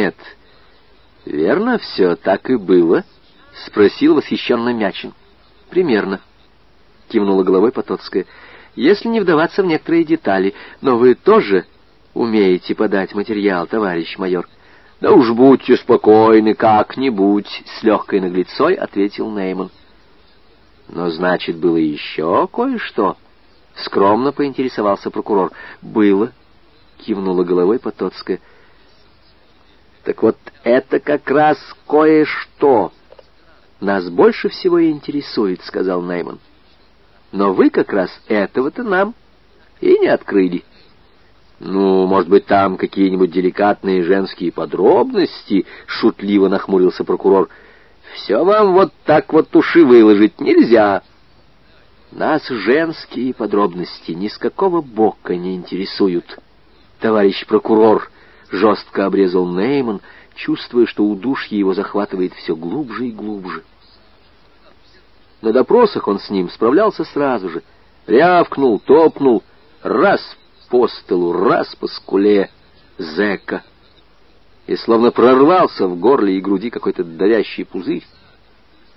Нет, верно, все так и было? Спросил восхищенно Мячин. Примерно, кивнула головой Потоцкая. Если не вдаваться в некоторые детали, но вы тоже умеете подать материал, товарищ майор. Да уж будьте спокойны, как-нибудь, с легкой наглецой ответил Нейман. Но значит, было еще кое-что. Скромно поинтересовался прокурор. Было, кивнула головой Потоцкая. Так вот, это как раз кое-что. Нас больше всего интересует, сказал Нейман. Но вы как раз этого-то нам и не открыли. Ну, может быть, там какие-нибудь деликатные женские подробности, шутливо нахмурился прокурор. Все вам вот так вот уши выложить нельзя. Нас женские подробности ни с какого бока не интересуют. Товарищ прокурор, жестко обрезал Нейман, чувствуя, что удушье его захватывает все глубже и глубже. На допросах он с ним справлялся сразу же. Рявкнул, топнул, раз по столу, раз по скуле зэка. И словно прорвался в горле и груди какой-то давящий пузырь.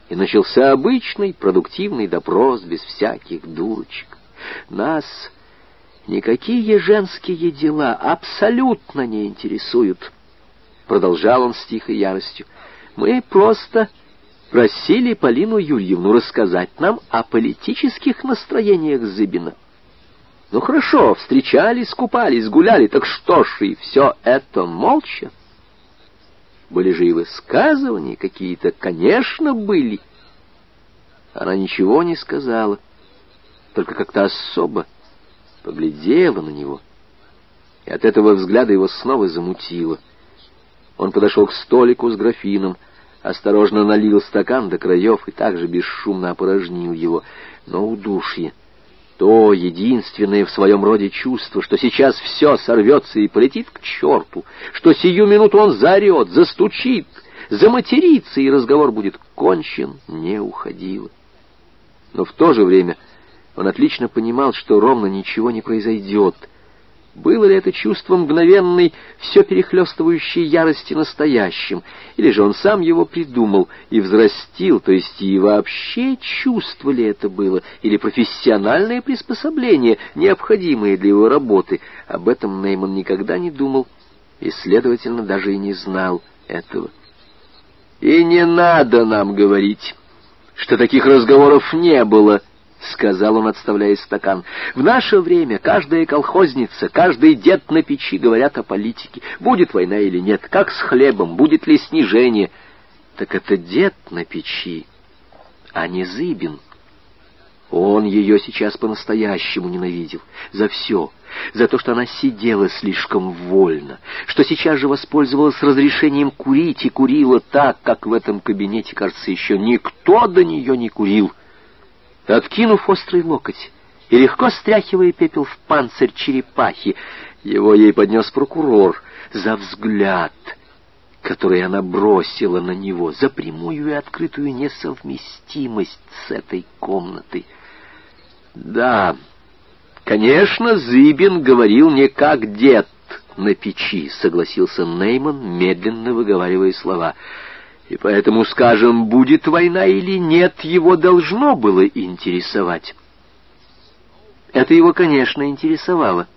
И начался обычный продуктивный допрос без всяких дурочек. Нас никакие женские дела абсолютно не интересуют. Продолжал он с тихой яростью. Мы просто просили Полину Юрьевну рассказать нам о политических настроениях Зыбина. Ну хорошо, встречались, купались, гуляли, так что ж, и все это молча. Были же и высказывания какие-то, конечно, были. Она ничего не сказала, только как-то особо поглядела на него. И от этого взгляда его снова замутило. Он подошел к столику с графином, осторожно налил стакан до краев и также бесшумно опорожнил его. Но удушье, то единственное в своем роде чувство, что сейчас все сорвется и полетит к черту, что сию минуту он заорет, застучит, заматерится, и разговор будет кончен, не уходило. Но в то же время он отлично понимал, что ровно ничего не произойдет — было ли это чувство мгновенной, все перехлестывающей ярости настоящим, или же он сам его придумал и взрастил, то есть и вообще чувство ли это было, или профессиональное приспособление, необходимое для его работы. Об этом Нейман никогда не думал и, следовательно, даже и не знал этого. «И не надо нам говорить, что таких разговоров не было», — сказал он, отставляя стакан. «В наше время каждая колхозница, каждый дед на печи говорят о политике. Будет война или нет, как с хлебом, будет ли снижение. Так это дед на печи, а не Зыбин». Он ее сейчас по-настоящему ненавидел. За все. За то, что она сидела слишком вольно. Что сейчас же воспользовалась разрешением курить и курила так, как в этом кабинете, кажется, еще никто до нее не курил. Откинув острый локоть и легко стряхивая пепел в панцирь черепахи, его ей поднес прокурор за взгляд, который она бросила на него, за прямую и открытую несовместимость с этой комнатой. Да, конечно, Зыбин говорил не как дед на печи, согласился Нейман, медленно выговаривая слова — и поэтому, скажем, будет война или нет, его должно было интересовать. Это его, конечно, интересовало.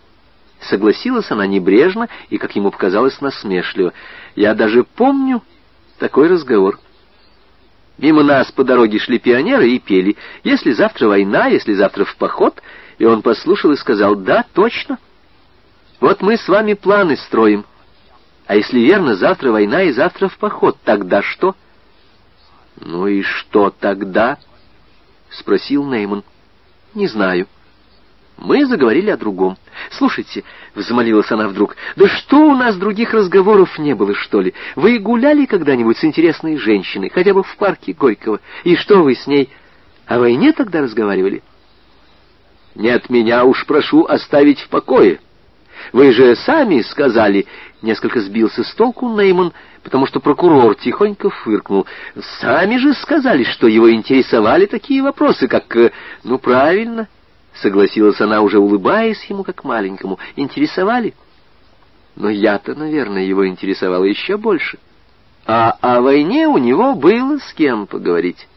Согласилась она небрежно и, как ему показалось, насмешливо. Я даже помню такой разговор. Мимо нас по дороге шли пионеры и пели «Если завтра война, если завтра в поход», и он послушал и сказал «Да, точно. Вот мы с вами планы строим». А если верно, завтра война и завтра в поход, тогда что? Ну и что тогда? Спросил Нейман. Не знаю. Мы заговорили о другом. Слушайте, взмолилась она вдруг, да что у нас других разговоров не было, что ли? Вы гуляли когда-нибудь с интересной женщиной, хотя бы в парке Горького? И что вы с ней? О войне тогда разговаривали? Нет, меня уж прошу оставить в покое. Вы же сами сказали, несколько сбился с толку Нейман, потому что прокурор тихонько фыркнул. Сами же сказали, что его интересовали такие вопросы, как... Э, ну, правильно, согласилась она, уже улыбаясь ему как маленькому. Интересовали? Но я-то, наверное, его интересовало еще больше. А о войне у него было с кем поговорить.